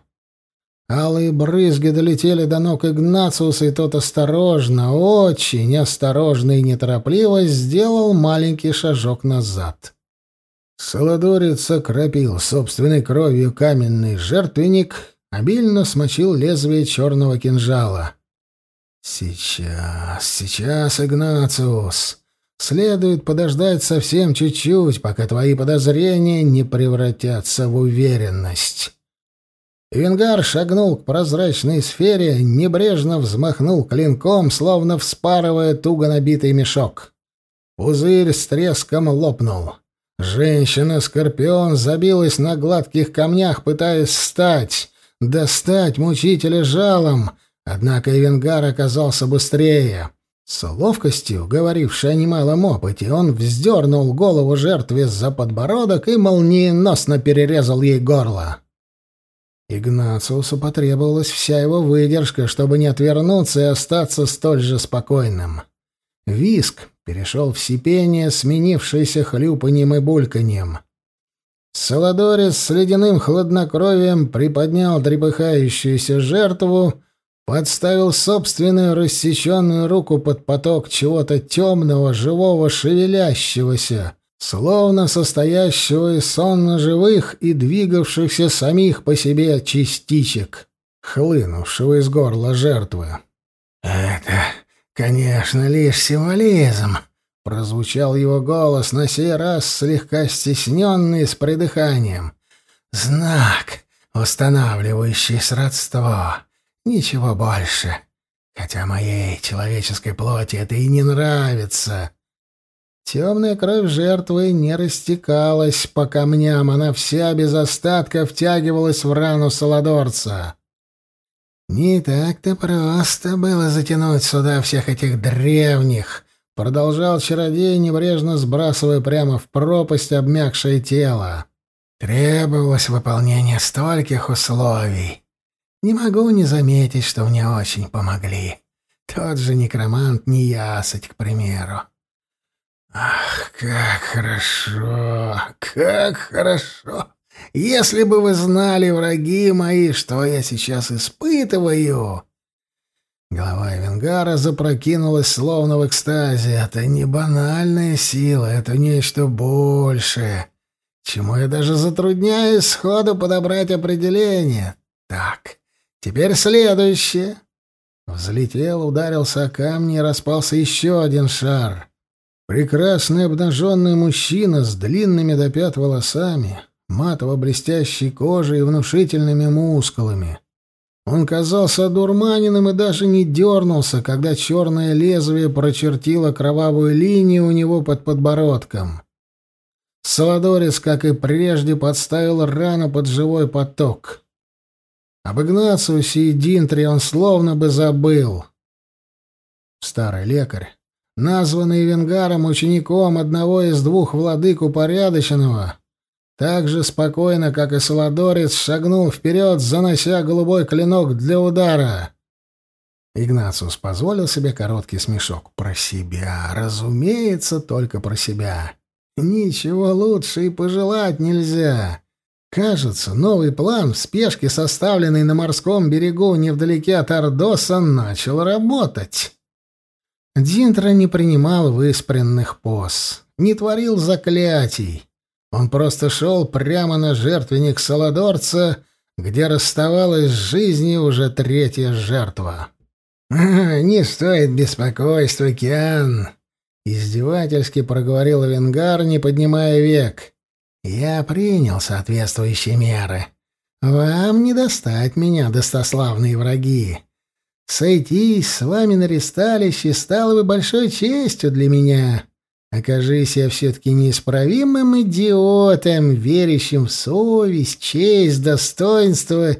Алые брызги долетели до ног Игнациуса, и тот осторожно, очень осторожно и неторопливо сделал маленький шажок назад. Солодорец окропил собственной кровью каменный жертвенник, обильно смочил лезвие черного кинжала. «Сейчас, сейчас, Игнациус!» Следует подождать совсем чуть-чуть, пока твои подозрения не превратятся в уверенность. Венгар шагнул к прозрачной сфере, небрежно взмахнул клинком, словно вспарывая туго набитый мешок. Пузырь с треском лопнул. Женщина-скорпион забилась на гладких камнях, пытаясь встать, достать мучителя жалом, однако Эвенгар оказался быстрее. С ловкостью, говорившей о немалом опыте, он вздернул голову жертве за подбородок и молниеносно перерезал ей горло. Игнациусу потребовалась вся его выдержка, чтобы не отвернуться и остаться столь же спокойным. Виск перешел в сипение, сменившееся хлюпаньем и бульканьем. Солодорец с ледяным хладнокровием приподнял трепыхающуюся жертву, подставил собственную рассеченную руку под поток чего-то темного, живого, шевелящегося, словно состоящего из сонно-живых и двигавшихся самих по себе частичек, хлынувшего из горла жертвы. «Это, конечно, лишь символизм», — прозвучал его голос, на сей раз слегка стесненный с придыханием. «Знак, устанавливающий сродство. Ничего больше. Хотя моей человеческой плоти это и не нравится». Темная кровь жертвы не растекалась по камням, она вся без остатка втягивалась в рану Саладорца. «Не так-то просто было затянуть сюда всех этих древних», — продолжал чародей, небрежно сбрасывая прямо в пропасть обмякшее тело. «Требовалось выполнение стольких условий. Не могу не заметить, что мне очень помогли. Тот же некромант Неясыть, к примеру. Ах, как хорошо, как хорошо, Если бы вы знали, враги мои, что я сейчас испытываю!» Голова Эвенгара запрокинулась, словно в экстазе. «Это не банальная сила, это нечто большее, чему я даже затрудняюсь сходу подобрать определение. Так, теперь следующее». Взлетел, ударился о камни и распался еще один шар. Прекрасный обнаженный мужчина с длинными до пят волосами, матово-блестящей кожей и внушительными мускулами. Он казался одурманенным и даже не дернулся, когда черное лезвие прочертило кровавую линию у него под подбородком. Саладорец, как и прежде, подставил рану под живой поток. Об Игнациусе и Динтре он словно бы забыл. Старый лекарь, названный Венгаром учеником одного из двух владык упорядоченного, так же спокойно, как и Саладорец, шагнул вперед, занося голубой клинок для удара. Игнациус позволил себе короткий смешок. Про себя, разумеется, только про себя. Ничего лучше и пожелать нельзя. Кажется, новый план, в спешке составленный на морском берегу невдалеке от Ордоса, начал работать. Динтра не принимал выспренных поз, не творил заклятий. Он просто шел прямо на жертвенник Саладорца, где расставалась с жизнью уже третья жертва. «Не стоит беспокойства, Киан!» — издевательски проговорил Венгар, не поднимая век. «Я принял соответствующие меры. Вам не достать меня, достославные враги. Сойтись с вами на ресталище стало бы большой честью для меня». Окажись я все-таки неисправимым идиотом, верящим в совесть, честь, достоинство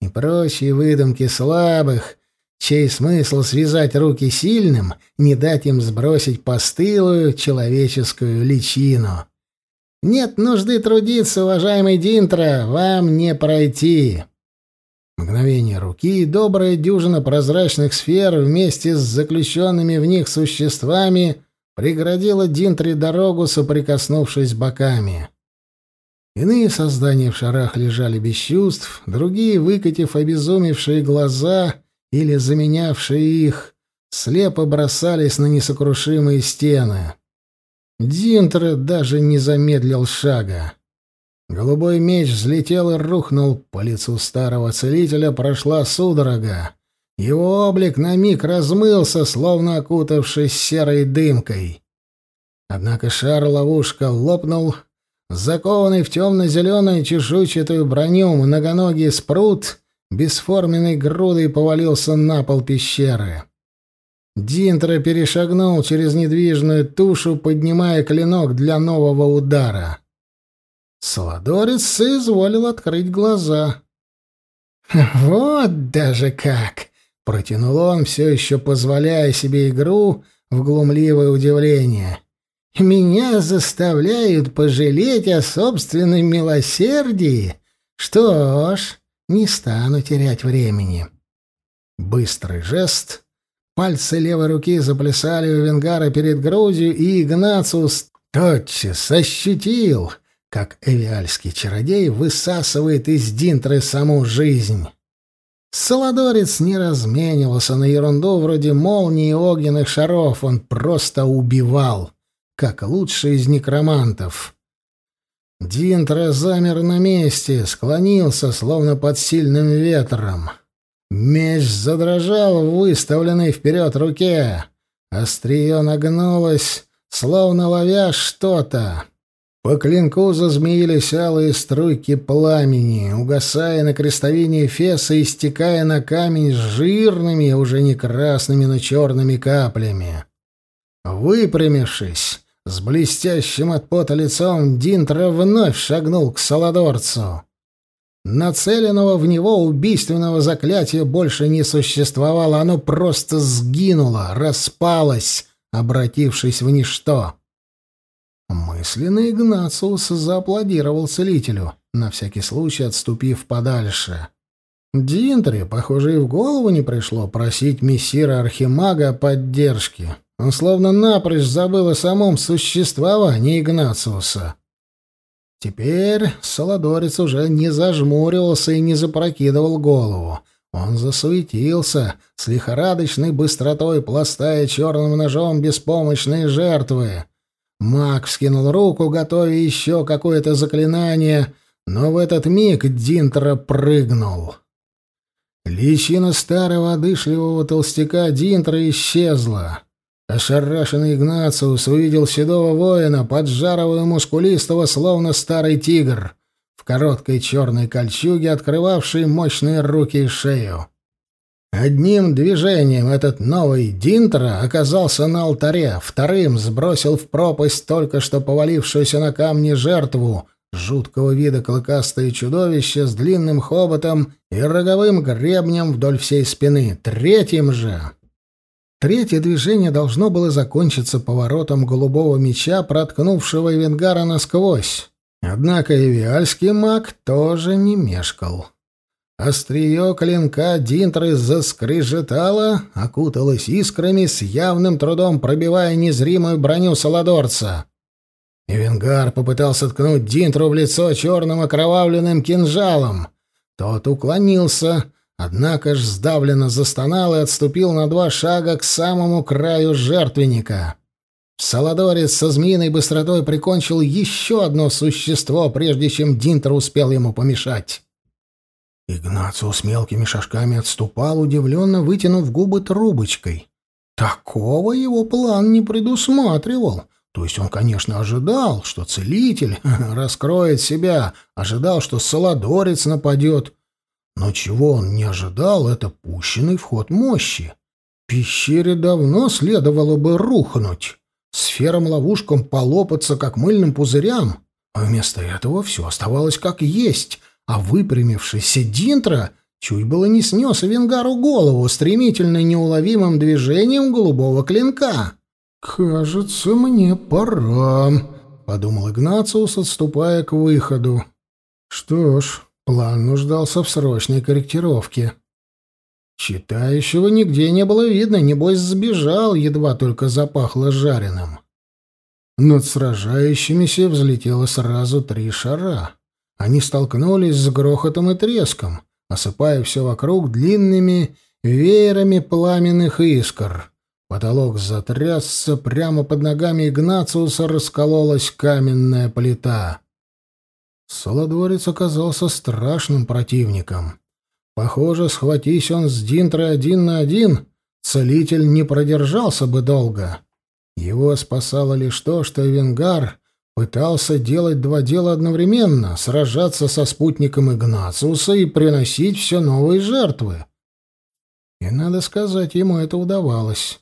и прочие выдумки слабых, чей смысл связать руки сильным, не дать им сбросить постылую человеческую личину. Нет нужды трудиться, уважаемый Динтра, вам не пройти. Мгновение руки, добрая дюжина прозрачных сфер вместе с заключенными в них существами — преградила Динтри дорогу, соприкоснувшись боками. Иные создания в шарах лежали без чувств, другие, выкатив обезумевшие глаза или заменявшие их, слепо бросались на несокрушимые стены. Динтр даже не замедлил шага. Голубой меч взлетел и рухнул. По лицу старого целителя прошла судорога. Его облик на миг размылся, словно окутавшись серой дымкой. Однако шар-ловушка лопнул, закованный в темно-зеленую чешуйчатую броню многоногий спрут бесформенной грудой повалился на пол пещеры. Динтро перешагнул через недвижную тушу, поднимая клинок для нового удара. Саладорец соизволил открыть глаза. «Вот даже как!» Протянул он, все еще позволяя себе игру в глумливое удивление. «Меня заставляют пожалеть о собственном милосердии? Что ж, не стану терять времени». Быстрый жест. Пальцы левой руки заплясали у Венгара перед грудью, и Игнациус тотчас ощутил, как эвиальский чародей высасывает из Динтры саму жизнь. Солодорец не разменивался на ерунду вроде молнии и огненных шаров, он просто убивал, как лучший из некромантов. Динтра замер на месте, склонился, словно под сильным ветром. Меч задрожал в выставленной вперед руке. Острие нагнулось, словно ловя что-то. По клинку зазмеились алые струйки пламени, угасая на крестовине Эфеса и стекая на камень с жирными, уже не красными, но черными каплями. Выпрямившись, с блестящим от пота лицом, Динтра вновь шагнул к Саладорцу. Нацеленного в него убийственного заклятия больше не существовало, оно просто сгинуло, распалось, обратившись в ничто. Мысленно Игнациус зааплодировал целителю, на всякий случай отступив подальше. Динтре, похоже, и в голову не пришло просить мессира Архимага о поддержке. Он словно напрочь забыл о самом существовании Игнациуса. Теперь Солодорец уже не зажмуривался и не запрокидывал голову. Он засуетился, с лихорадочной быстротой пластая черным ножом беспомощные жертвы. Маг вскинул руку, готовя еще какое-то заклинание, но в этот миг Динтра прыгнул. Личина старого одышливого толстяка Динтра исчезла. Ошарашенный Игнациус увидел седого воина, поджарого и мускулистого, словно старый тигр, в короткой черной кольчуге, открывавшей мощные руки и шею. Одним движением этот новый Динтра оказался на алтаре, вторым сбросил в пропасть только что повалившуюся на камни жертву, жуткого вида клыкастое чудовище с длинным хоботом и роговым гребнем вдоль всей спины. Третьим же Третье движение должно было закончиться поворотом голубого меча, проткнувшего Венгара насквозь. Однако и виальский маг тоже не мешкал. Острие клинка Динтры заскрежетало, окуталось искрами, с явным трудом пробивая незримую броню Саладорца. И Венгар попытался ткнуть Динтру в лицо черным окровавленным кинжалом. Тот уклонился — Однако ж сдавленно застонал и отступил на два шага к самому краю жертвенника. Саладорец со змеиной быстротой прикончил еще одно существо, прежде чем Динтер успел ему помешать. Игнациус мелкими шажками отступал, удивленно вытянув губы трубочкой. Такого его план не предусматривал. То есть он, конечно, ожидал, что целитель раскроет себя, ожидал, что Саладорец нападет, но чего он не ожидал, это пущенный в ход мощи. Пещере давно следовало бы рухнуть, сферам-ловушкам полопаться, как мыльным пузырям, а вместо этого все оставалось как есть, а выпрямившийся Динтра чуть было не снес Венгару голову стремительно неуловимым движением голубого клинка. «Кажется, мне пора», — подумал Игнациус, отступая к выходу. «Что ж, План нуждался в срочной корректировке. Читающего нигде не было видно, небось сбежал, едва только запахло жареным. Над сражающимися взлетело сразу три шара. Они столкнулись с грохотом и треском, осыпая все вокруг длинными веерами пламенных искр. Потолок затрясся, прямо под ногами Игнациуса раскололась каменная плита. Солодворец оказался страшным противником. Похоже, схватись он с Динтрой один на один, целитель не продержался бы долго. Его спасало лишь то, что Венгар пытался делать два дела одновременно — сражаться со спутником Игнациуса и приносить все новые жертвы. И, надо сказать, ему это удавалось.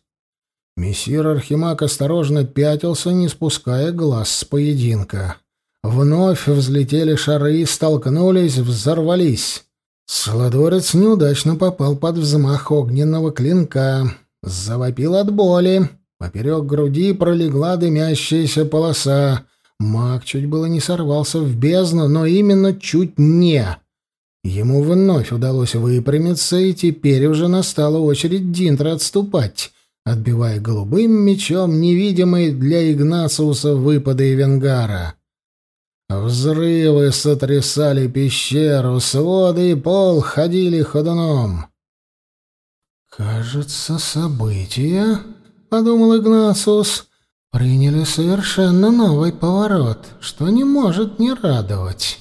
Мессир Архимаг осторожно пятился, не спуская глаз с поединка. Вновь взлетели шары, столкнулись, взорвались. Солодорец неудачно попал под взмах огненного клинка. Завопил от боли. Поперек груди пролегла дымящаяся полоса. Маг чуть было не сорвался в бездну, но именно чуть не. Ему вновь удалось выпрямиться, и теперь уже настала очередь Динтра отступать, отбивая голубым мечом невидимые для Игнациуса выпады Венгара. Взрывы сотрясали пещеру, своды и пол ходили ходуном. «Кажется, события, — подумал Игнациус, — приняли совершенно новый поворот, что не может не радовать».